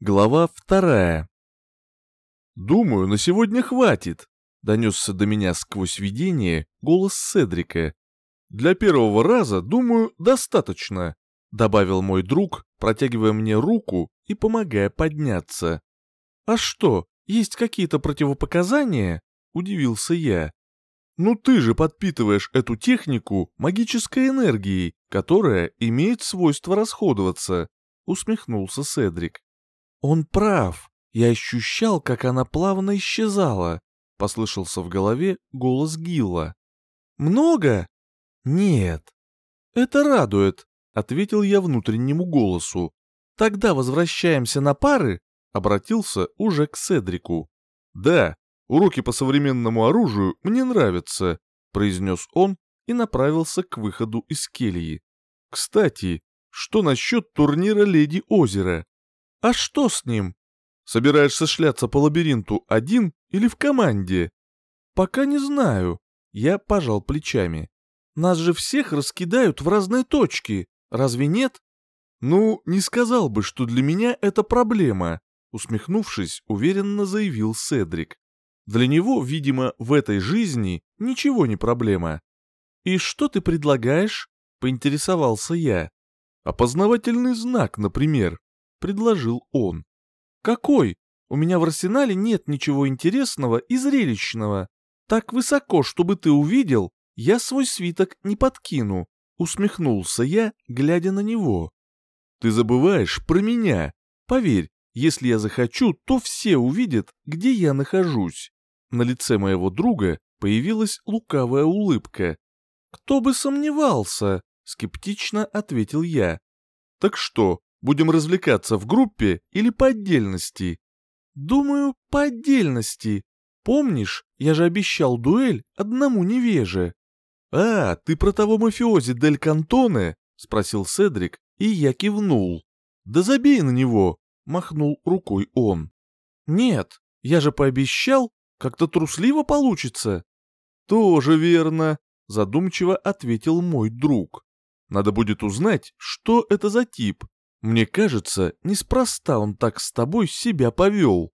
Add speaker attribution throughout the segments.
Speaker 1: Глава вторая. «Думаю, на сегодня хватит», — донесся до меня сквозь видение голос Седрика. «Для первого раза, думаю, достаточно», — добавил мой друг, протягивая мне руку и помогая подняться. «А что, есть какие-то противопоказания?» — удивился я. «Ну ты же подпитываешь эту технику магической энергией, которая имеет свойство расходоваться», — усмехнулся Седрик. «Он прав. Я ощущал, как она плавно исчезала», — послышался в голове голос Гилла. «Много?» «Нет». «Это радует», — ответил я внутреннему голосу. «Тогда возвращаемся на пары?» — обратился уже к Седрику. «Да, уроки по современному оружию мне нравятся», — произнес он и направился к выходу из кельи. «Кстати, что насчет турнира Леди Озера? А что с ним? Собираешься шляться по лабиринту один или в команде? Пока не знаю. Я пожал плечами. Нас же всех раскидают в разные точки, разве нет? Ну, не сказал бы, что для меня это проблема, усмехнувшись, уверенно заявил Седрик. Для него, видимо, в этой жизни ничего не проблема. И что ты предлагаешь? поинтересовался я. Опознавательный знак, например. — предложил он. «Какой? У меня в арсенале нет ничего интересного и зрелищного. Так высоко, чтобы ты увидел, я свой свиток не подкину», — усмехнулся я, глядя на него. «Ты забываешь про меня. Поверь, если я захочу, то все увидят, где я нахожусь». На лице моего друга появилась лукавая улыбка. «Кто бы сомневался?» — скептично ответил я. «Так что, Будем развлекаться в группе или по отдельности? Думаю, по отдельности. Помнишь, я же обещал дуэль одному невеже. А, ты про того мафиози Дель Кантоне? Спросил Седрик, и я кивнул. Да забей на него, махнул рукой он. Нет, я же пообещал, как-то трусливо получится. Тоже верно, задумчиво ответил мой друг. Надо будет узнать, что это за тип, мне кажется, неспроста он так с тобой себя повел.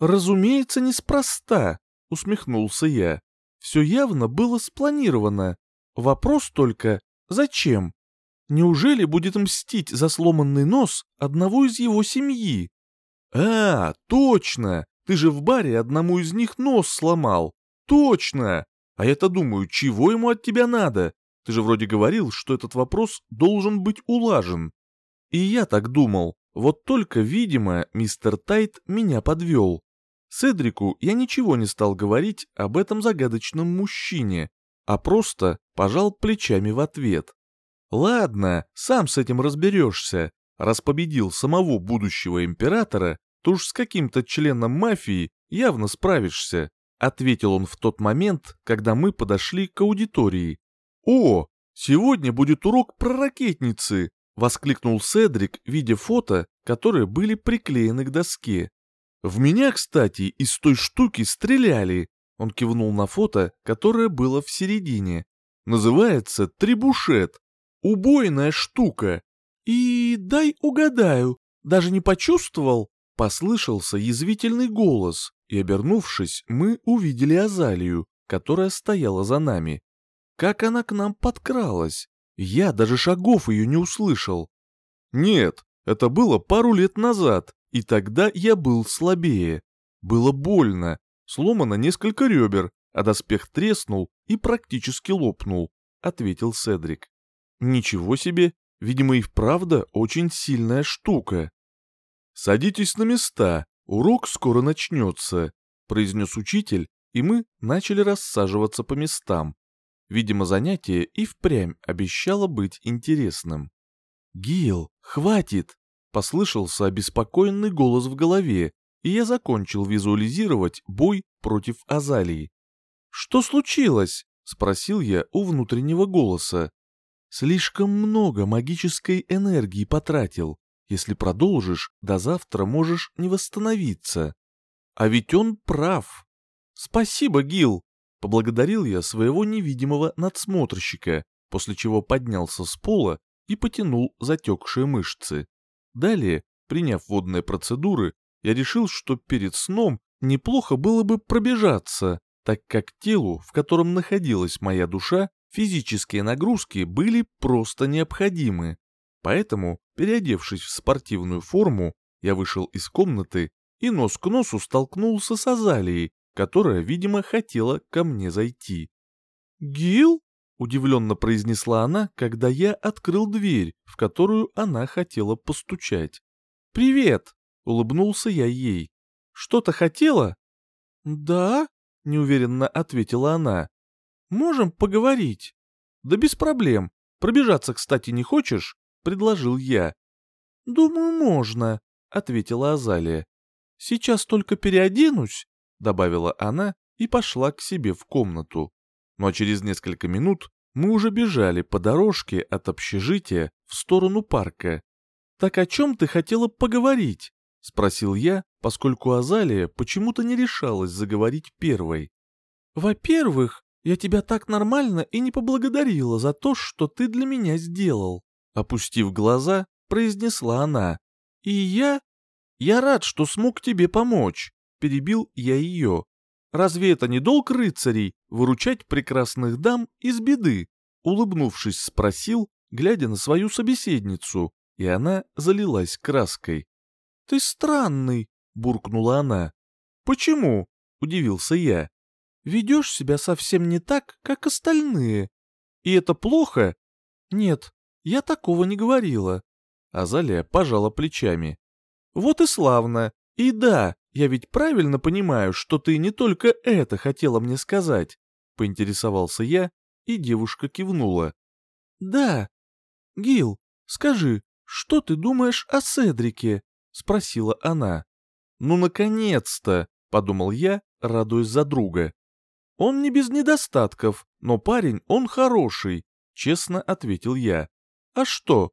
Speaker 1: Разумеется, неспроста, усмехнулся я. Все явно было спланировано. Вопрос только, зачем? Неужели будет мстить за сломанный нос одного из его семьи? А, точно! Ты же в баре одному из них нос сломал. Точно! А я-то думаю, чего ему от тебя надо? Ты же вроде говорил, что этот вопрос должен быть улажен. И я так думал, вот только, видимо, мистер Тайт меня подвел. Седрику я ничего не стал говорить об этом загадочном мужчине, а просто пожал плечами в ответ. Ладно, сам с этим разберешься. Раз победил самого будущего императора, то уж с каким-то членом мафии явно справишься, ответил он в тот момент, когда мы подошли к аудитории. О, сегодня будет урок про ракетницы, — воскликнул Седрик, видя фото, которые были приклеены к доске. «В меня, кстати, из той штуки стреляли!» Он кивнул на фото, которое было в середине. «Называется трибушет. Убойная штука. И дай угадаю, даже не почувствовал?» Послышался язвительный голос, и, обернувшись, мы увидели Азалию, которая стояла за нами. Как она к нам подкралась? Я даже шагов ее не услышал. Нет, это было пару лет назад, и тогда я был слабее. Было больно, сломано несколько ребер, а доспех треснул и практически лопнул, ответил Седрик. Ничего себе, видимо и вправду очень сильная штука. Садитесь на места, урок скоро начнется, произнес учитель, и мы начали рассаживаться по местам. Видимо, занятие и впрямь обещало быть интересным. «Гил, хватит!» — послышался обеспокоенный голос в голове, и я закончил визуализировать бой против Азалии. «Что случилось?» — спросил я у внутреннего голоса. «Слишком много магической энергии потратил. Если продолжишь, до завтра можешь не восстановиться». А ведь он прав. «Спасибо, Гил!» Поблагодарил я своего невидимого надсмотрщика, после чего поднялся с пола и потянул затекшие мышцы. Далее Приняв водные процедуры, я решил, что перед сном неплохо было бы пробежаться, так как телу, в котором находилась моя душа, физические нагрузки были просто необходимы. Поэтому, переодевшись в спортивную форму, я вышел из комнаты и нос к носу столкнулся с Азалией, которая, видимо, хотела ко мне зайти. «Гил?» — удивленно произнесла она, когда я открыл дверь, в которую она хотела постучать. «Привет!» — улыбнулся я ей. «Что-то хотела?» «Да?» — неуверенно ответила она. «Можем поговорить?» «Да без проблем. Пробежаться, кстати, не хочешь?» — предложил я. «Думаю, можно», — ответила Азалия. «Сейчас только переоденусь», — добавила она и пошла к себе в комнату. Но через несколько минут мы уже бежали по дорожке от общежития в сторону парка. «Так о чем ты хотела поговорить?» — спросил я, поскольку Азалия почему-то не решалась заговорить первой. «Во-первых, я тебя так нормально и не поблагодарила за то, что ты для меня сделал», — опустив глаза, произнесла она. «И я... Я рад, что смог тебе помочь», — перебил я ее. «Разве это не долг рыцарей выручать прекрасных дам из беды?» Улыбнувшись, спросил, глядя на свою собеседницу, и она залилась краской. «Ты странный», — буркнула она. «Почему?» — удивился я. «Ведешь себя совсем не так, как остальные. И это плохо?» «Нет, я такого не говорила». Азалия пожала плечами. «Вот и славно. И да, я ведь правильно понимаю, что ты не только это хотела мне сказать?» Поинтересовался я, и девушка кивнула. «Да. Гил, скажи, что ты думаешь о Седрике?» — спросила она. «Ну, наконец-то!» — подумал я, радуясь за друга. «Он не без недостатков, но парень, он хороший», — честно ответил я. «А что?»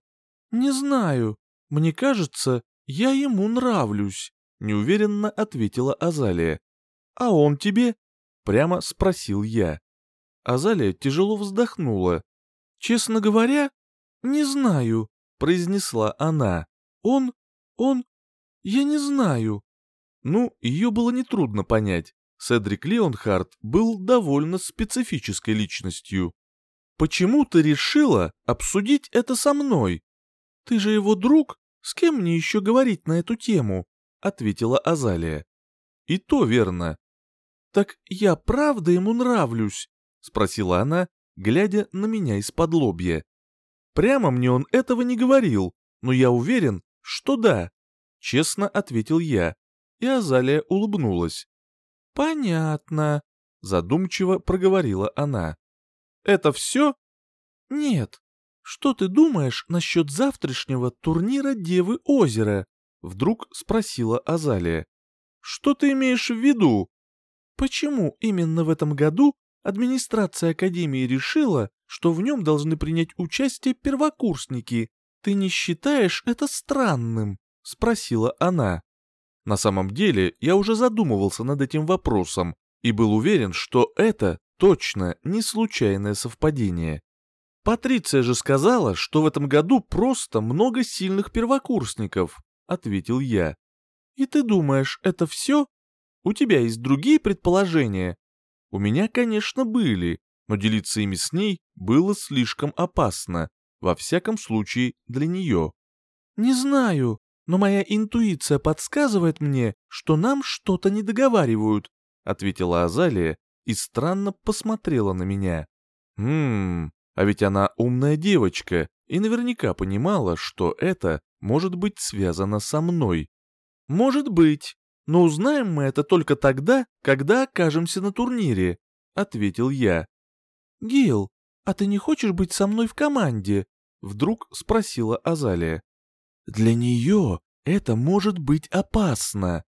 Speaker 1: «Не знаю. Мне кажется, я ему нравлюсь», — неуверенно ответила Азалия. «А он тебе?» — прямо спросил я. Азалия тяжело вздохнула. «Честно говоря, не знаю», — произнесла она. «Он... он... я не знаю». Ну, ее было нетрудно понять. Седрик Леонхард был довольно специфической личностью. «Почему ты решила обсудить это со мной?» «Ты же его друг, с кем мне еще говорить на эту тему?» — ответила Азалия. «И то верно». «Так я правда ему нравлюсь?» — спросила она, глядя на меня из-под лобья. «Прямо мне он этого не говорил, но я уверен, что да», — честно ответил я, и Азалия улыбнулась. «Понятно», — задумчиво проговорила она. «Это все?» «Нет. Что ты думаешь насчет завтрашнего турнира Девы Озера?» — вдруг спросила Азалия. «Что ты имеешь в виду?» «Почему именно в этом году администрация Академии решила, что в нем должны принять участие первокурсники? Ты не считаешь это странным?» — спросила она. На самом деле, я уже задумывался над этим вопросом и был уверен, что это точно не случайное совпадение. Патриция же сказала, что в этом году просто много сильных первокурсников, ответил я. И ты думаешь, это все? У тебя есть другие предположения? У меня, конечно, были, но делиться ими с ней было слишком опасно, во всяком случае для нее. Не знаю, но моя интуиция подсказывает мне, что нам что-то не договаривают, ответила Азалия и странно посмотрела на меня. Хм, а ведь она умная девочка и наверняка понимала, что это может быть связано со мной. Может быть, но узнаем мы это только тогда, когда окажемся на турнире, ответил я. Гил, а ты не хочешь быть со мной в команде? Вдруг спросила Азалия. Для нее это может быть опасно.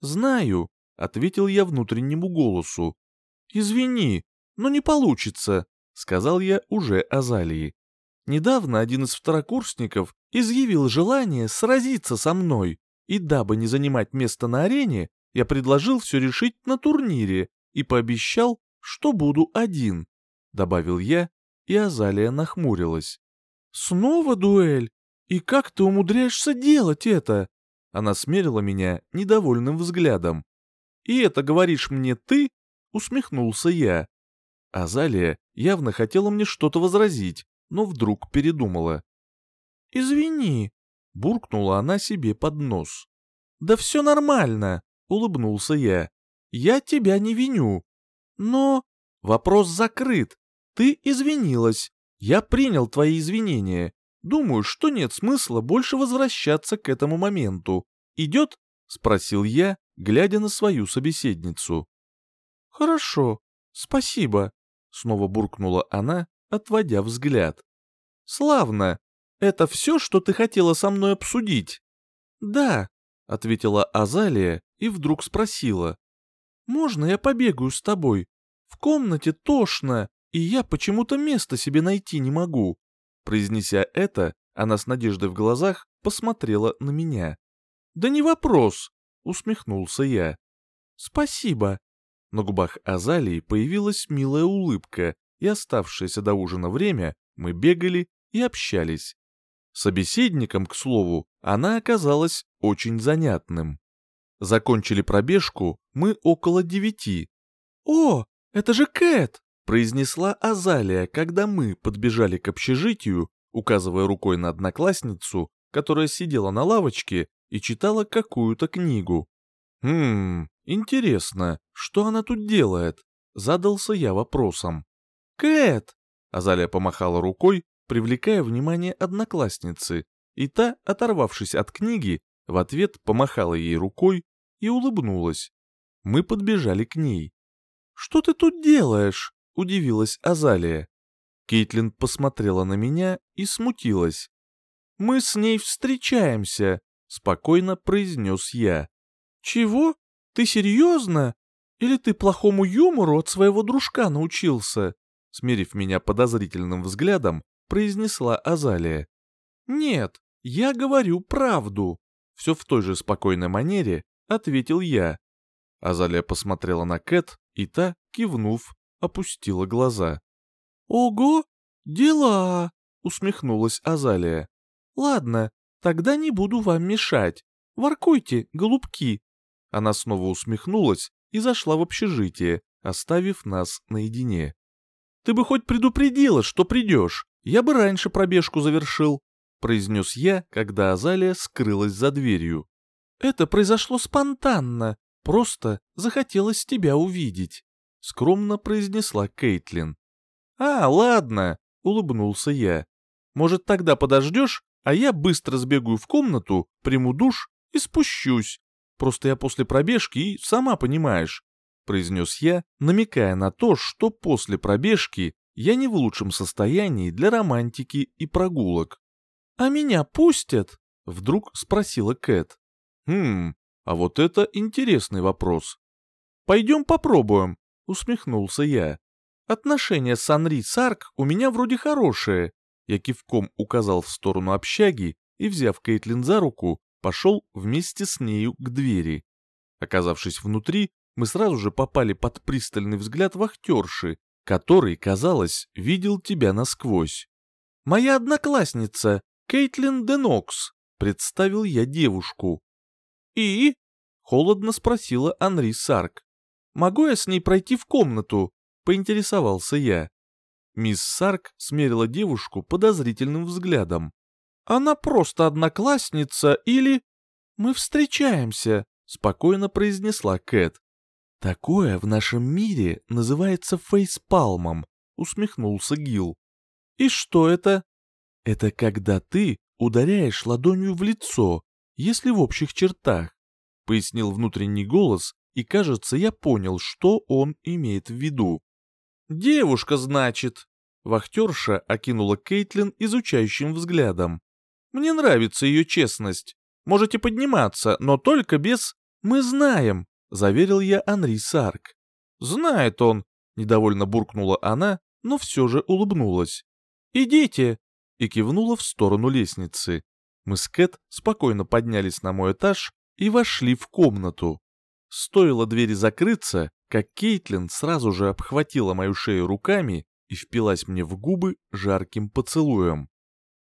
Speaker 1: Знаю, ответил я внутреннему голосу. Извини, но не получится, сказал я уже Азалии. Недавно один из второкурсников изъявил желание сразиться со мной, и дабы не занимать место на арене, я предложил все решить на турнире и пообещал, что буду один, добавил я, и Азалия нахмурилась. Снова дуэль? И как ты умудряешься делать это? Она смерила меня недовольным взглядом. «И это говоришь мне ты?» — усмехнулся я. Азалия явно хотела мне что-то возразить, но вдруг передумала. «Извини», — буркнула она себе под нос. «Да все нормально», — улыбнулся я. «Я тебя не виню. Но вопрос закрыт. Ты извинилась. Я принял твои извинения. Думаю, что нет смысла больше возвращаться к этому моменту. Идет?» — спросил я, глядя на свою собеседницу. «Хорошо, спасибо», — снова буркнула она, отводя взгляд. «Славно. Это все, что ты хотела со мной обсудить?» «Да», — ответила Азалия и вдруг спросила. «Можно я побегаю с тобой? В комнате тошно, и я почему-то места себе найти не могу». Произнеся это, она с надеждой в глазах посмотрела на меня. «Да не вопрос», — усмехнулся я. «Спасибо». На губах Азалии появилась милая улыбка, и оставшееся до ужина время мы бегали и общались. Собеседником, к слову, она оказалась очень занятным. Закончили пробежку мы около девяти. «О, это же Кэт!» — произнесла Азалия, когда мы подбежали к общежитию, указывая рукой на одноклассницу, которая сидела на лавочке и читала какую-то книгу. «Хм, интересно, что она тут делает?» — задался я вопросом. «Кэт!» — Азалия помахала рукой, привлекая внимание одноклассницы, и та, оторвавшись от книги, в ответ помахала ей рукой и улыбнулась. Мы подбежали к ней. «Что ты тут делаешь?» — удивилась Азалия. Кейтлин посмотрела на меня и смутилась. «Мы с ней встречаемся», — спокойно произнес я. «Чего? Ты серьезно? Или ты плохому юмору от своего дружка научился?» Смерив меня подозрительным взглядом, произнесла Азалия. «Нет, я говорю правду», — все в той же спокойной манере ответил я. Азалия посмотрела на Кэт, и та, кивнув, опустила глаза. «Ого, дела!» — усмехнулась Азалия. «Ладно, тогда не буду вам мешать. Воркуйте, голубки!» Она снова усмехнулась и зашла в общежитие, оставив нас наедине. «Ты бы хоть предупредила, что придешь, я бы раньше пробежку завершил», произнес я, когда Азалия скрылась за дверью. «Это произошло спонтанно, просто захотелось тебя увидеть», скромно произнесла Кейтлин. «А, ладно», — улыбнулся я. «Может, тогда подождешь, а я быстро сбегаю в комнату, приму душ и спущусь. Просто я после пробежки и сама понимаешь», — произнес я, намекая на то, что после пробежки я не в лучшем состоянии для романтики и прогулок. «А меня пустят?» — вдруг спросила Кэт. «Хм, а вот это интересный вопрос». «Пойдем попробуем», — усмехнулся я. «Отношения с Анри Сарк у меня вроде хорошие». Я кивком указал в сторону общаги и, взяв Кейтлин за руку, пошел вместе с нею к двери. Оказавшись внутри, мы сразу же попали под пристальный взгляд вахтерши, который, казалось, видел тебя насквозь. «Моя одноклассница, Кейтлин Денокс», — представил я девушку. «И?» — холодно спросила Анри Сарк. «Могу я с ней пройти в комнату?» — поинтересовался я. Мисс Сарк смерила девушку подозрительным взглядом. «Она просто одноклассница или...» «Мы встречаемся», — спокойно произнесла Кэт. «Такое в нашем мире называется фейспалмом», — усмехнулся Гил. «И что это?» «Это когда ты ударяешь ладонью в лицо, если в общих чертах», — пояснил внутренний голос, и, кажется, я понял, что он имеет в виду. «Девушка, значит?» Вахтерша окинула Кейтлин изучающим взглядом. «Мне нравится ее честность. Можете подниматься, но только без «мы знаем», — заверил я Анри Сарк. «Знает он», — недовольно буркнула она, но все же улыбнулась. «Идите», — и кивнула в сторону лестницы. Мы с Кэт спокойно поднялись на мой этаж и вошли в комнату. Стоило двери закрыться, как Кейтлин сразу же обхватила мою шею руками и впилась мне в губы жарким поцелуем.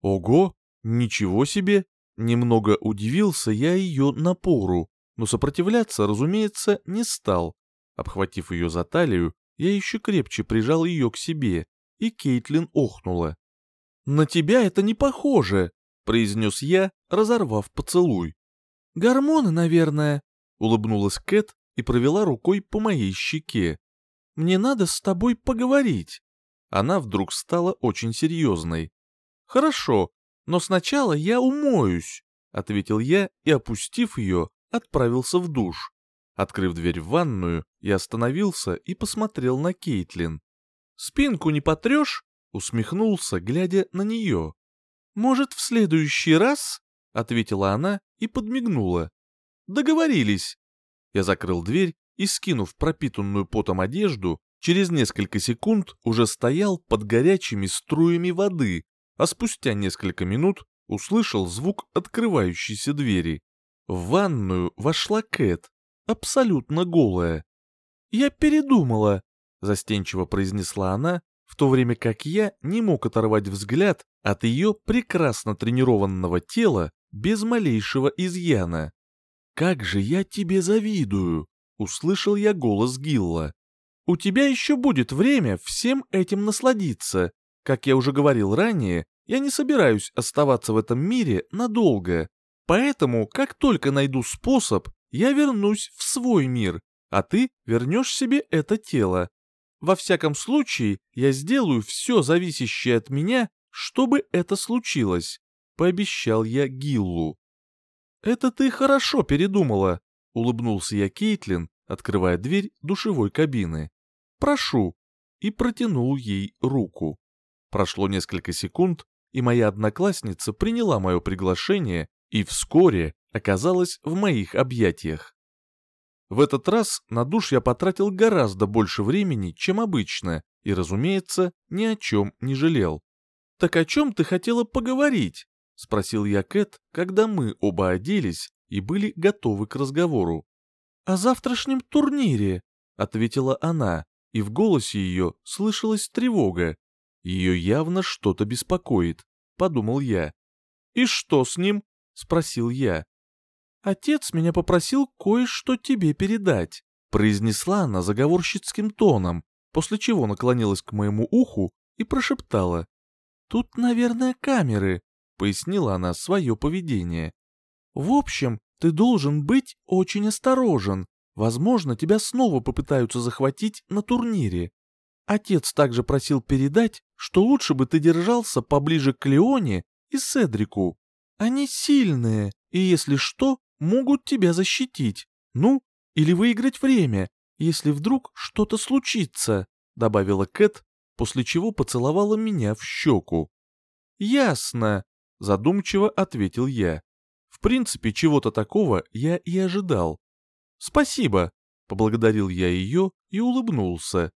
Speaker 1: Ого, ничего себе! Немного удивился я ее напору, но сопротивляться, разумеется, не стал. Обхватив ее за талию, я еще крепче прижал ее к себе, и Кейтлин охнула. «На тебя это не похоже», — произнес я, разорвав поцелуй. «Гормоны, наверное», — улыбнулась Кэт и провела рукой по моей щеке. «Мне надо с тобой поговорить». Она вдруг стала очень серьезной. «Хорошо, но сначала я умоюсь», — ответил я и, опустив ее, отправился в душ. Открыв дверь в ванную, я остановился и посмотрел на Кейтлин. «Спинку не потрешь?» — усмехнулся, глядя на нее. «Может, в следующий раз?» — ответила она и подмигнула. «Договорились». Я закрыл дверь и, скинув пропитанную потом одежду, через несколько секунд уже стоял под горячими струями воды, а спустя несколько минут услышал звук открывающейся двери. В ванную вошла Кэт, абсолютно голая. «Я передумала», — застенчиво произнесла она, в то время как я не мог оторвать взгляд от ее прекрасно тренированного тела без малейшего изъяна. «Как же я тебе завидую!» — услышал я голос Гилла. «У тебя еще будет время всем этим насладиться. Как я уже говорил ранее, я не собираюсь оставаться в этом мире надолго. Поэтому, как только найду способ, я вернусь в свой мир, а ты вернешь себе это тело. Во всяком случае, я сделаю все зависящее от меня, чтобы это случилось», — пообещал я Гиллу. «Это ты хорошо передумала», — улыбнулся я Кейтлин, открывая дверь душевой кабины. «Прошу», и протянул ей руку. Прошло несколько секунд, и моя одноклассница приняла мое приглашение и вскоре оказалась в моих объятиях. В этот раз на душ я потратил гораздо больше времени, чем обычно, и, разумеется, ни о чем не жалел. «Так о чем ты хотела поговорить?» — спросил я Кэт, когда мы оба оделись и были готовы к разговору. «О завтрашнем турнире», — ответила она, и в голосе ее слышалась тревога. Ее явно что-то беспокоит, подумал я. «И что с ним?» — спросил я. «Отец меня попросил кое-что тебе передать», — произнесла она заговорщицким тоном, после чего наклонилась к моему уху и прошептала. «Тут, наверное, камеры», — пояснила она свое поведение. «В общем, ты должен быть очень осторожен. Возможно, тебя снова попытаются захватить на турнире. Отец также просил передать, что лучше бы ты держался поближе к Леоне и Седрику. Они сильные, и если что, могут тебя защитить. Ну, или выиграть время, если вдруг что-то случится», — добавила Кэт, после чего поцеловала меня в щеку. «Ясно», — задумчиво ответил я. В принципе, чего-то такого я и ожидал. «Спасибо», — поблагодарил я ее и улыбнулся.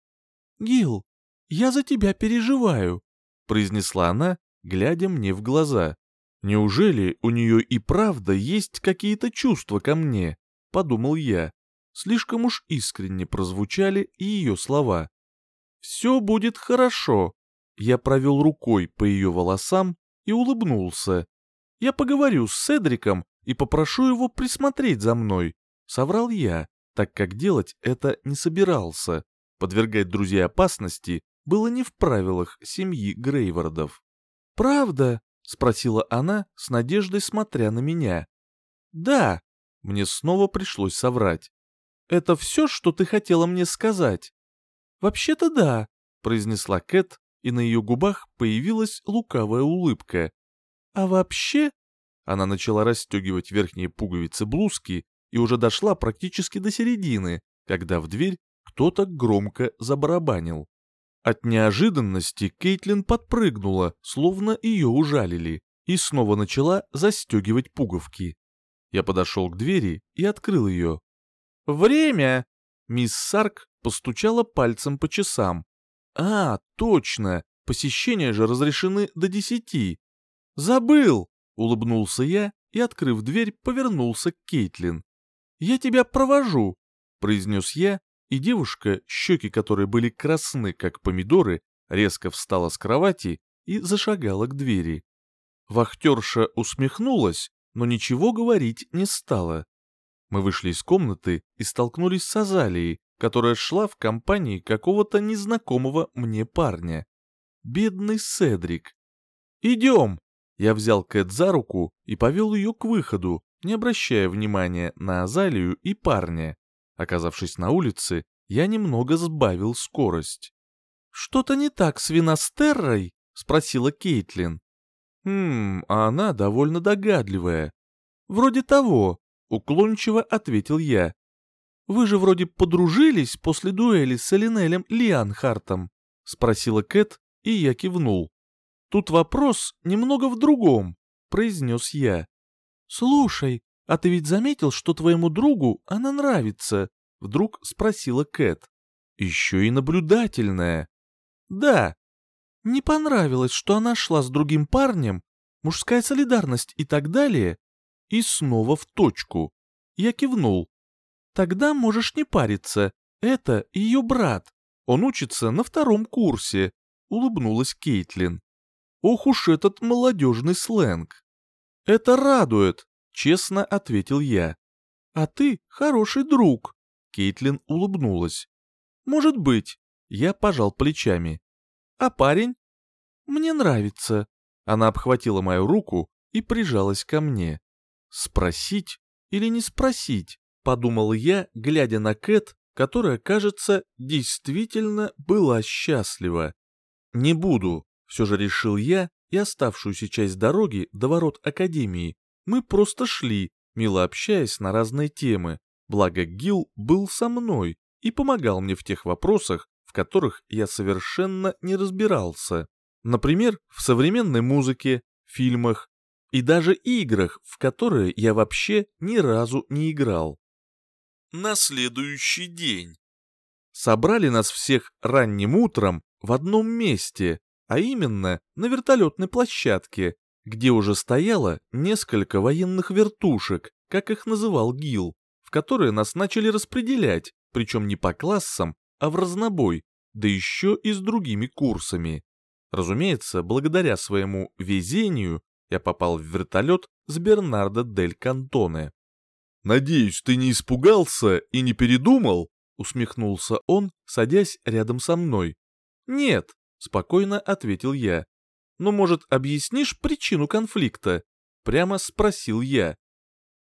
Speaker 1: «Гил, я за тебя переживаю», — произнесла она, глядя мне в глаза. Неужели у нее и правда есть какие-то чувства ко мне? Подумал я. Слишком уж искренне прозвучали ее слова. «Все будет хорошо». Я провел рукой по ее волосам и улыбнулся. «Я поговорю с Седриком и попрошу его присмотреть за мной», — соврал я, так как делать это не собирался. Подвергать друзей опасности было не в правилах семьи Грейвардов. «Правда?» — спросила она, с надеждой смотря на меня. «Да», — мне снова пришлось соврать. «Это все, что ты хотела мне сказать?» «Вообще-то да», — произнесла Кэт, и на ее губах появилась лукавая улыбка. «А вообще...» Она начала расстегивать верхние пуговицы блузки и уже дошла практически до середины, когда в дверь кто-то громко забарабанил. От неожиданности Кейтлин подпрыгнула, словно ее ужалили, и снова начала застегивать пуговки. Я подошел к двери и открыл ее. «Время!» Мисс Сарк постучала пальцем по часам. «А, точно! Посещения же разрешены до десяти!» «Забыл!» — улыбнулся я и, открыв дверь, повернулся к Кейтлин. «Я тебя провожу!» — произнес я и девушка, щеки которой были красны, как помидоры, резко встала с кровати и зашагала к двери. Вахтерша усмехнулась, но ничего говорить не стала. Мы вышли из комнаты и столкнулись с Азалией, которая шла в компании какого-то незнакомого мне парня. Бедный Седрик. «Идем!» Я взял Кэт за руку и повел ее к выходу, не обращая внимания на Азалию и парня. Оказавшись на улице, я немного сбавил скорость. «Что-то не так с Виностеррой?» — спросила Кейтлин. «Хм, а она довольно догадливая». «Вроде того», — уклончиво ответил я. «Вы же вроде подружились после дуэли с Элинелем Лианхартом?» — спросила Кэт, и я кивнул. «Тут вопрос немного в другом», — произнес я. «Слушай, а ты ведь заметил, что твоему другу она нравится?» — вдруг спросила Кэт. «Еще и наблюдательная». «Да». «Не понравилось, что она шла с другим парнем, мужская солидарность и так далее?» И снова в точку. Я кивнул. «Тогда можешь не париться, это ее брат. Он учится на втором курсе», — улыбнулась Кейтлин. «Ох уж этот молодежный сленг!» «Это радует», — честно ответил я. «А ты хороший друг», — Кейтлин улыбнулась. «Может быть», — я пожал плечами. «А парень?» «Мне нравится». Она обхватила мою руку и прижалась ко мне. «Спросить или не спросить?» — подумал я, глядя на Кэт, которая, кажется, действительно была счастлива. «Не буду», — все же решил я и оставшуюся часть дороги до ворот Академии мы просто шли, мило общаясь на разные темы, благо Гил был со мной и помогал мне в тех вопросах, в которых я совершенно не разбирался. Например, в современной музыке, фильмах и даже играх, в которые я вообще ни разу не играл. На следующий день. Собрали нас всех ранним утром в одном месте, а именно на вертолетной площадке, где уже стояло несколько военных вертушек, как их называл Гил, в которые нас начали распределять, причем не по классам, а в разнобой, да еще и с другими курсами. Разумеется, благодаря своему везению я попал в вертолет с Бернардо дель Кантоне. «Надеюсь, ты не испугался и не передумал?» усмехнулся он, садясь рядом со мной. «Нет, спокойно ответил я. «Ну, может, объяснишь причину конфликта?» Прямо спросил я.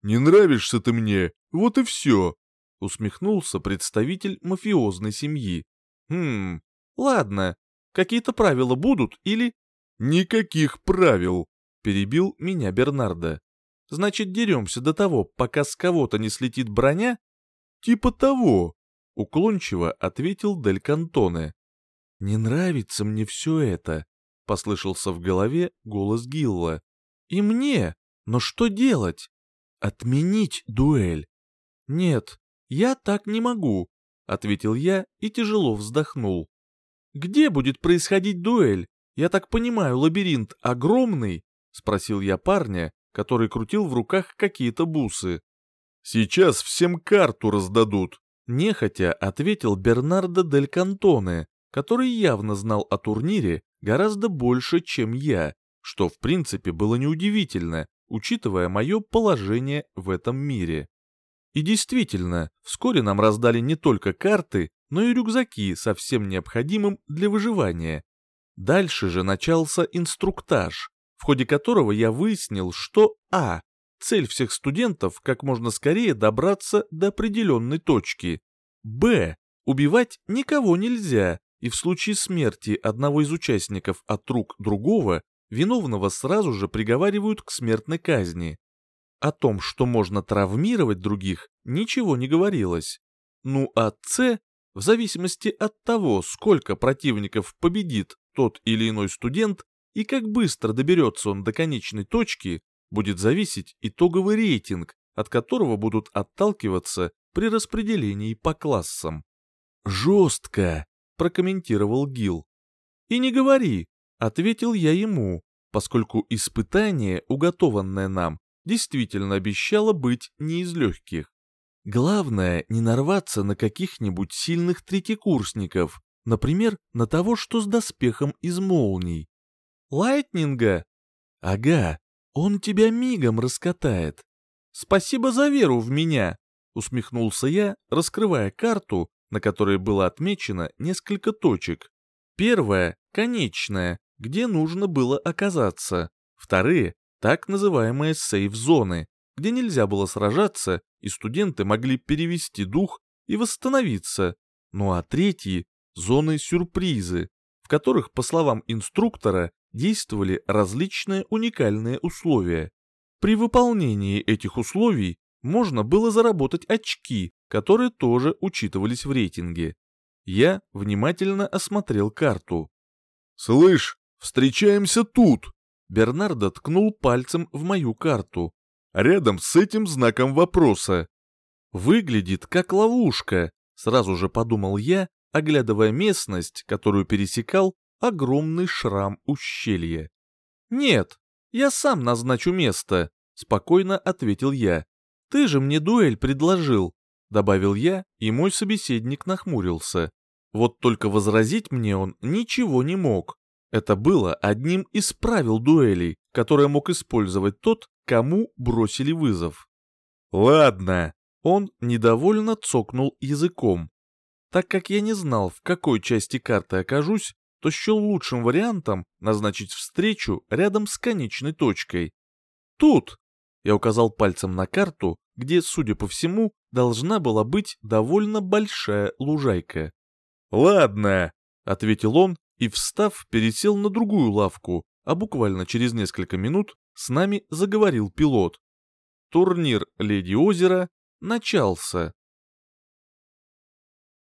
Speaker 1: «Не нравишься ты мне, вот и все», усмехнулся представитель мафиозной семьи. «Хм, ладно, какие-то правила будут или...» «Никаких правил», перебил меня Бернардо. «Значит, деремся до того, пока с кого-то не слетит броня?» «Типа того», — уклончиво ответил Дель Кантоне. «Не нравится мне все это», — послышался в голове голос Гилла. «И мне? Но что делать? Отменить дуэль?» «Нет, я так не могу», — ответил я и тяжело вздохнул. «Где будет происходить дуэль? Я так понимаю, лабиринт огромный?» — спросил я парня, который крутил в руках какие-то бусы. «Сейчас всем карту раздадут», — нехотя ответил Бернардо дель Кантоне, который явно знал о турнире гораздо больше, чем я, что в принципе было неудивительно, учитывая мое положение в этом мире. И действительно, вскоре нам раздали не только карты, но и рюкзаки со всем необходимым для выживания. Дальше же начался инструктаж, в ходе которого я выяснил, что а. Цель всех студентов как можно скорее добраться до определенной точки. Б. Убивать никого нельзя, и в случае смерти одного из участников от рук другого, виновного сразу же приговаривают к смертной казни. О том, что можно травмировать других, ничего не говорилось. Ну а С, в зависимости от того, сколько противников победит тот или иной студент и как быстро доберется он до конечной точки, будет зависеть итоговый рейтинг, от которого будут отталкиваться при распределении по классам. Жестко, прокомментировал Гил. «И не говори», — ответил я ему, поскольку испытание, уготованное нам, действительно обещало быть не из легких. Главное, не нарваться на каких-нибудь сильных третьекурсников, например, на того, что с доспехом из молний. Лайтнинга? Ага, Он тебя мигом раскатает. Спасибо за веру в меня, усмехнулся я, раскрывая карту, на которой было отмечено несколько точек. Первая — конечная, где нужно было оказаться. Вторые — так называемые сейф-зоны, где нельзя было сражаться, и студенты могли перевести дух и восстановиться. Ну а третьи — зоны-сюрпризы, в которых, по словам инструктора, действовали различные уникальные условия. При выполнении этих условий можно было заработать очки, которые тоже учитывались в рейтинге. Я внимательно осмотрел карту. «Слышь, встречаемся тут!» Бернардо ткнул пальцем в мою карту. Рядом с этим знаком вопроса. «Выглядит как ловушка», — сразу же подумал я, оглядывая местность, которую пересекал огромный шрам ущелья. «Нет, я сам назначу место», — спокойно ответил я. «Ты же мне дуэль предложил», — добавил я, и мой собеседник нахмурился. Вот только возразить мне он ничего не мог. Это было одним из правил дуэлей, которые мог использовать тот, кому бросили вызов. «Ладно», — он недовольно цокнул языком. Так как я не знал, в какой части карты окажусь, то счел лучшим вариантом назначить встречу рядом с конечной точкой. «Тут!» — я указал пальцем на карту, где, судя по всему, должна была быть довольно большая лужайка. «Ладно», — ответил он и, встав, пересел на другую лавку, а буквально через несколько минут с нами заговорил пилот. Турнир «Леди Озера» начался.